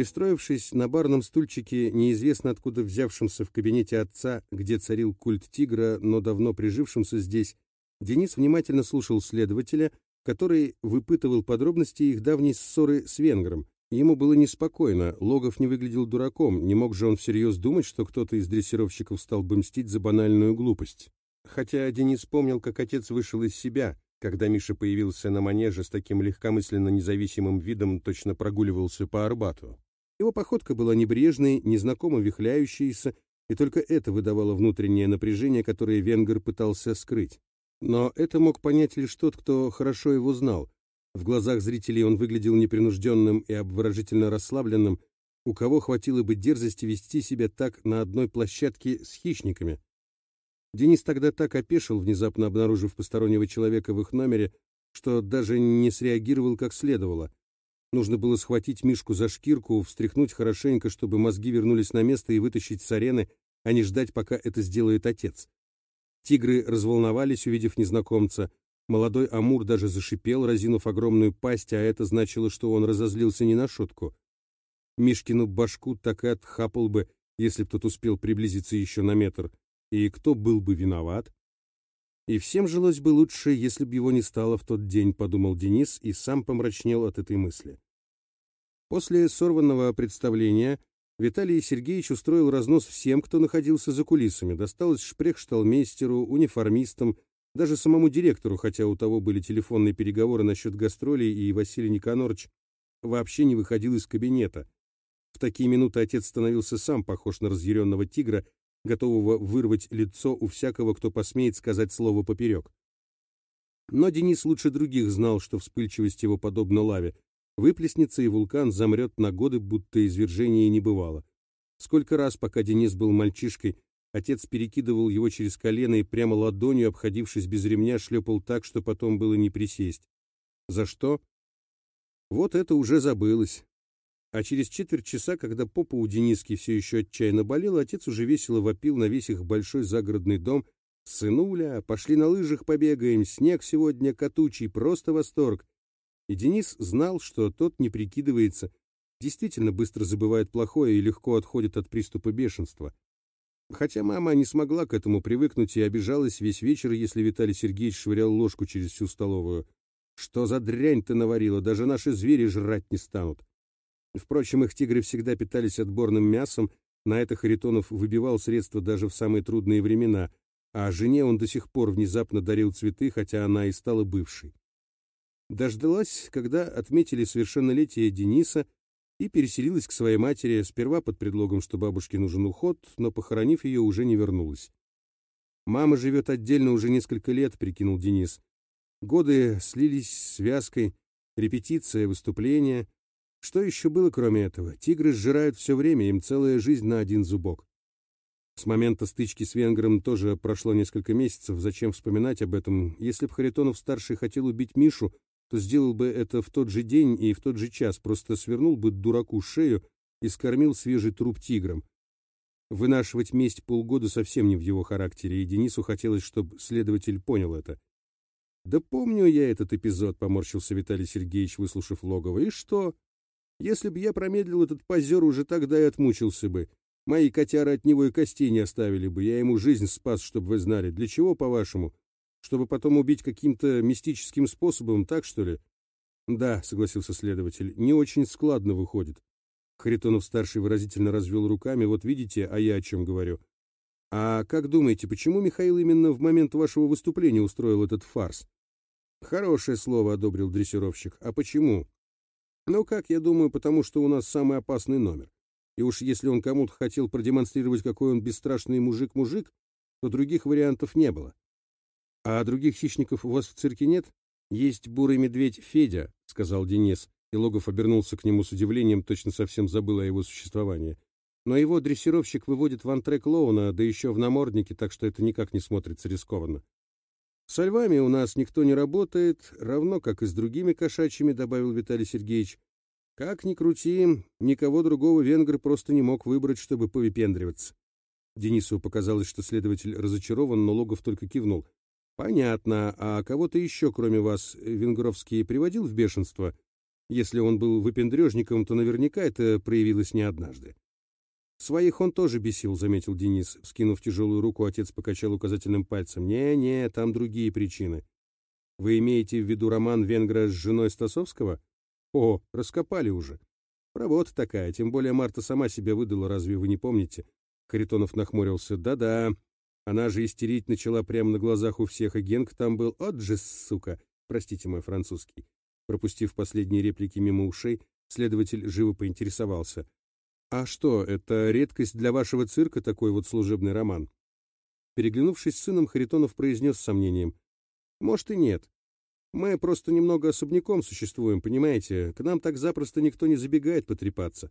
Пристроившись на барном стульчике, неизвестно откуда взявшемся в кабинете отца, где царил культ тигра, но давно прижившемся здесь, Денис внимательно слушал следователя, который выпытывал подробности их давней ссоры с венгром. Ему было неспокойно, Логов не выглядел дураком, не мог же он всерьез думать, что кто-то из дрессировщиков стал бы мстить за банальную глупость. Хотя Денис помнил, как отец вышел из себя, когда Миша появился на манеже с таким легкомысленно независимым видом, точно прогуливался по Арбату. Его походка была небрежной, незнакомо вихляющейся, и только это выдавало внутреннее напряжение, которое Венгер пытался скрыть. Но это мог понять лишь тот, кто хорошо его знал. В глазах зрителей он выглядел непринужденным и обворожительно расслабленным, у кого хватило бы дерзости вести себя так на одной площадке с хищниками. Денис тогда так опешил, внезапно обнаружив постороннего человека в их номере, что даже не среагировал как следовало. Нужно было схватить Мишку за шкирку, встряхнуть хорошенько, чтобы мозги вернулись на место и вытащить с арены, а не ждать, пока это сделает отец. Тигры разволновались, увидев незнакомца. Молодой Амур даже зашипел, разинув огромную пасть, а это значило, что он разозлился не на шутку. Мишкину башку так и отхапал бы, если б тот успел приблизиться еще на метр. И кто был бы виноват? И всем жилось бы лучше, если бы его не стало в тот день, подумал Денис и сам помрачнел от этой мысли. После сорванного представления Виталий Сергеевич устроил разнос всем, кто находился за кулисами. Досталось шпрехшталмейстеру, униформистам, даже самому директору, хотя у того были телефонные переговоры насчет гастролей, и Василий Никонорович вообще не выходил из кабинета. В такие минуты отец становился сам похож на разъяренного тигра, готового вырвать лицо у всякого, кто посмеет сказать слово поперек. Но Денис лучше других знал, что вспыльчивость его подобна лаве. Выплеснется, и вулкан замрет на годы, будто извержения не бывало. Сколько раз, пока Денис был мальчишкой, отец перекидывал его через колено и прямо ладонью, обходившись без ремня, шлепал так, что потом было не присесть. За что? Вот это уже забылось. А через четверть часа, когда попа у Дениски все еще отчаянно болела, отец уже весело вопил на весь их большой загородный дом. «Сынуля, пошли на лыжах побегаем, снег сегодня катучий, просто восторг!» И Денис знал, что тот не прикидывается, действительно быстро забывает плохое и легко отходит от приступа бешенства. Хотя мама не смогла к этому привыкнуть и обижалась весь вечер, если Виталий Сергеевич швырял ложку через всю столовую. «Что за дрянь ты наварила? Даже наши звери жрать не станут!» Впрочем, их тигры всегда питались отборным мясом, на это Харитонов выбивал средства даже в самые трудные времена, а жене он до сих пор внезапно дарил цветы, хотя она и стала бывшей. Дождалась, когда отметили совершеннолетие Дениса, и переселилась к своей матери, сперва под предлогом, что бабушке нужен уход, но, похоронив ее, уже не вернулась. «Мама живет отдельно уже несколько лет», — прикинул Денис. Годы слились связкой, репетиция, выступления — что еще было кроме этого? Тигры сжирают все время, им целая жизнь на один зубок. С момента стычки с венгром тоже прошло несколько месяцев, зачем вспоминать об этом? Если б Харитонов-старший хотел убить Мишу, то сделал бы это в тот же день и в тот же час, просто свернул бы дураку шею и скормил свежий труп тиграм. Вынашивать месть полгода совсем не в его характере, и Денису хотелось, чтобы следователь понял это. «Да помню я этот эпизод», — поморщился Виталий Сергеевич, выслушав логово. «И что? Если бы я промедлил, этот позер уже тогда и отмучился бы. Мои котяры от него и костей не оставили бы. Я ему жизнь спас, чтобы вы знали. Для чего, по-вашему? Чтобы потом убить каким-то мистическим способом, так что ли? Да, согласился следователь, не очень складно выходит. Харитонов-старший выразительно развел руками. Вот видите, а я о чем говорю. А как думаете, почему Михаил именно в момент вашего выступления устроил этот фарс? Хорошее слово, одобрил дрессировщик. А почему? Ну как, я думаю, потому что у нас самый опасный номер. И уж если он кому-то хотел продемонстрировать, какой он бесстрашный мужик-мужик, то других вариантов не было. А других хищников у вас в цирке нет? Есть бурый медведь Федя, сказал Денис, и Логов обернулся к нему с удивлением, точно совсем забыл о его существовании. Но его дрессировщик выводит в антре клоуна, да еще в наморднике, так что это никак не смотрится рискованно. Со львами у нас никто не работает, равно как и с другими кошачьими, добавил Виталий Сергеевич. Как ни крути, никого другого венгр просто не мог выбрать, чтобы повипендриваться. Денису показалось, что следователь разочарован, но Логов только кивнул. «Понятно. А кого-то еще, кроме вас, Венгровский приводил в бешенство?» Если он был выпендрежником, то наверняка это проявилось не однажды. «Своих он тоже бесил», — заметил Денис. Скинув тяжелую руку, отец покачал указательным пальцем. «Не-не, там другие причины. Вы имеете в виду роман Венгра с женой Стасовского? О, раскопали уже. Работа такая, тем более Марта сама себя выдала, разве вы не помните?» Харитонов нахмурился. «Да-да, она же истерить начала прямо на глазах у всех, и Генк там был. От же, сука! Простите мой французский». Пропустив последние реплики мимо ушей, следователь живо поинтересовался. «А что, это редкость для вашего цирка, такой вот служебный роман?» Переглянувшись с сыном, Харитонов произнес с сомнением. «Может и нет. Мы просто немного особняком существуем, понимаете? К нам так запросто никто не забегает потрепаться.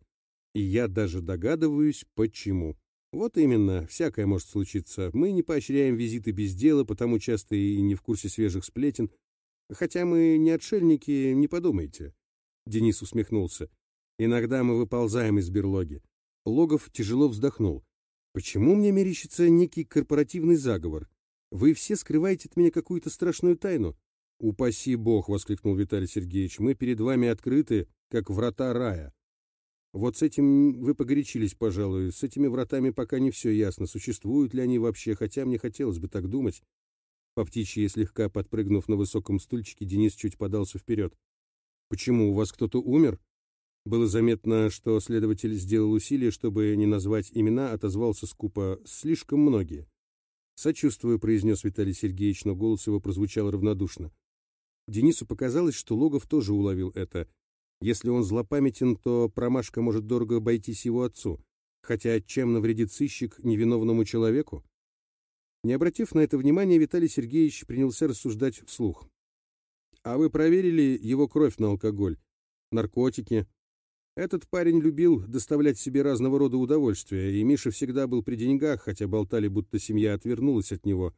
И я даже догадываюсь, почему. Вот именно, всякое может случиться. Мы не поощряем визиты без дела, потому часто и не в курсе свежих сплетен. Хотя мы не отшельники, не подумайте». Денис усмехнулся. Иногда мы выползаем из берлоги. Логов тяжело вздохнул. Почему мне мерещится некий корпоративный заговор? Вы все скрываете от меня какую-то страшную тайну. Упаси бог, воскликнул Виталий Сергеевич. Мы перед вами открыты, как врата рая. Вот с этим вы погорячились, пожалуй. С этими вратами пока не все ясно, существуют ли они вообще, хотя мне хотелось бы так думать. По птичьи, слегка подпрыгнув на высоком стульчике, Денис чуть подался вперед. «Почему, у вас кто-то умер?» Было заметно, что следователь сделал усилие, чтобы не назвать имена, отозвался скупо «слишком многие». «Сочувствую», — произнес Виталий Сергеевич, но голос его прозвучал равнодушно. Денису показалось, что Логов тоже уловил это. Если он злопамятен, то промашка может дорого обойтись его отцу. Хотя чем навредит сыщик невиновному человеку? Не обратив на это внимания, Виталий Сергеевич принялся рассуждать вслух. «А вы проверили его кровь на алкоголь? Наркотики? Этот парень любил доставлять себе разного рода удовольствия, и Миша всегда был при деньгах, хотя болтали, будто семья отвернулась от него.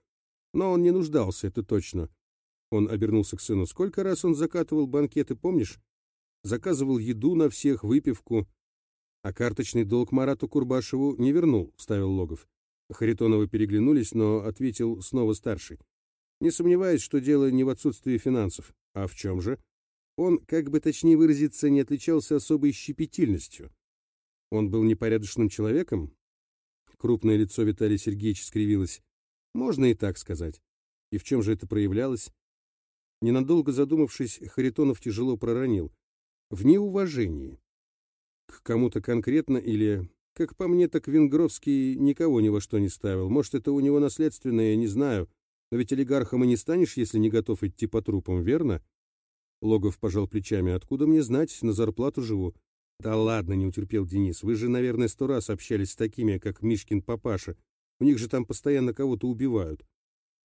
Но он не нуждался, это точно. Он обернулся к сыну. Сколько раз он закатывал банкеты, помнишь? Заказывал еду на всех, выпивку. А карточный долг Марату Курбашеву не вернул, вставил Логов. Харитоновы переглянулись, но ответил снова старший. Не сомневаюсь, что дело не в отсутствии финансов. А в чем же? Он, как бы точнее выразиться, не отличался особой щепетильностью. Он был непорядочным человеком? Крупное лицо Виталия Сергеевича скривилось. Можно и так сказать. И в чем же это проявлялось? Ненадолго задумавшись, Харитонов тяжело проронил. В неуважении. К кому-то конкретно или... Как по мне, так Венгровский никого ни во что не ставил. Может, это у него наследственное, не знаю. Но ведь олигархом и не станешь, если не готов идти по трупам, верно? Логов пожал плечами. «Откуда мне знать? На зарплату живу». «Да ладно», — не утерпел Денис. «Вы же, наверное, сто раз общались с такими, как Мишкин папаша. У них же там постоянно кого-то убивают».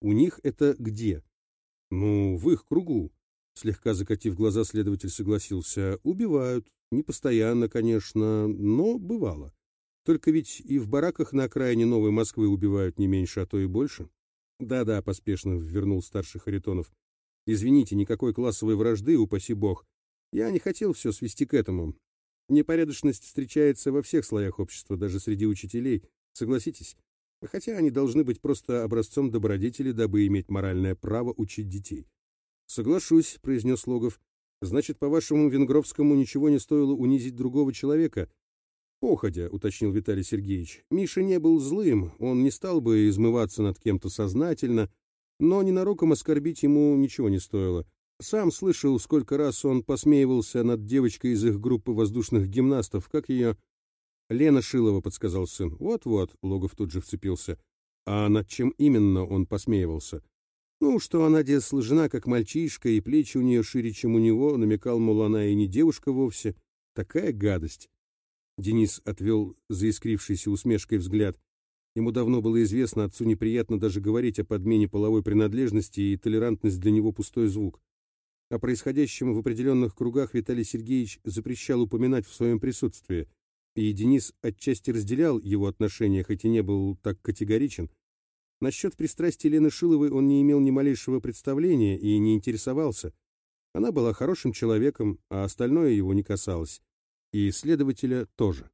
«У них это где?» «Ну, в их кругу». Слегка закатив глаза, следователь согласился. «Убивают. Не постоянно, конечно, но бывало. Только ведь и в бараках на окраине Новой Москвы убивают не меньше, а то и больше». «Да-да», — поспешно вернул старший Харитонов. Извините, никакой классовой вражды, упаси бог. Я не хотел все свести к этому. Непорядочность встречается во всех слоях общества, даже среди учителей, согласитесь. Хотя они должны быть просто образцом добродетели, дабы иметь моральное право учить детей. «Соглашусь», — произнес Логов. «Значит, по-вашему, Венгровскому ничего не стоило унизить другого человека?» «Походя», — уточнил Виталий Сергеевич. «Миша не был злым, он не стал бы измываться над кем-то сознательно, но ненароком оскорбить ему ничего не стоило. Сам слышал, сколько раз он посмеивался над девочкой из их группы воздушных гимнастов, как ее... Лена Шилова, подсказал сын. Вот-вот, Логов тут же вцепился. А над чем именно он посмеивался? Ну, что она де сложена, как мальчишка, и плечи у нее шире, чем у него, намекал, мол, она и не девушка вовсе. Такая гадость. Денис отвел заискрившийся усмешкой взгляд. Ему давно было известно, отцу неприятно даже говорить о подмене половой принадлежности, и толерантность для него пустой звук. О происходящем в определенных кругах Виталий Сергеевич запрещал упоминать в своем присутствии, и Денис отчасти разделял его отношения, хоть и не был так категоричен. Насчет пристрастия Лены Шиловой он не имел ни малейшего представления и не интересовался. Она была хорошим человеком, а остальное его не касалось. И следователя тоже.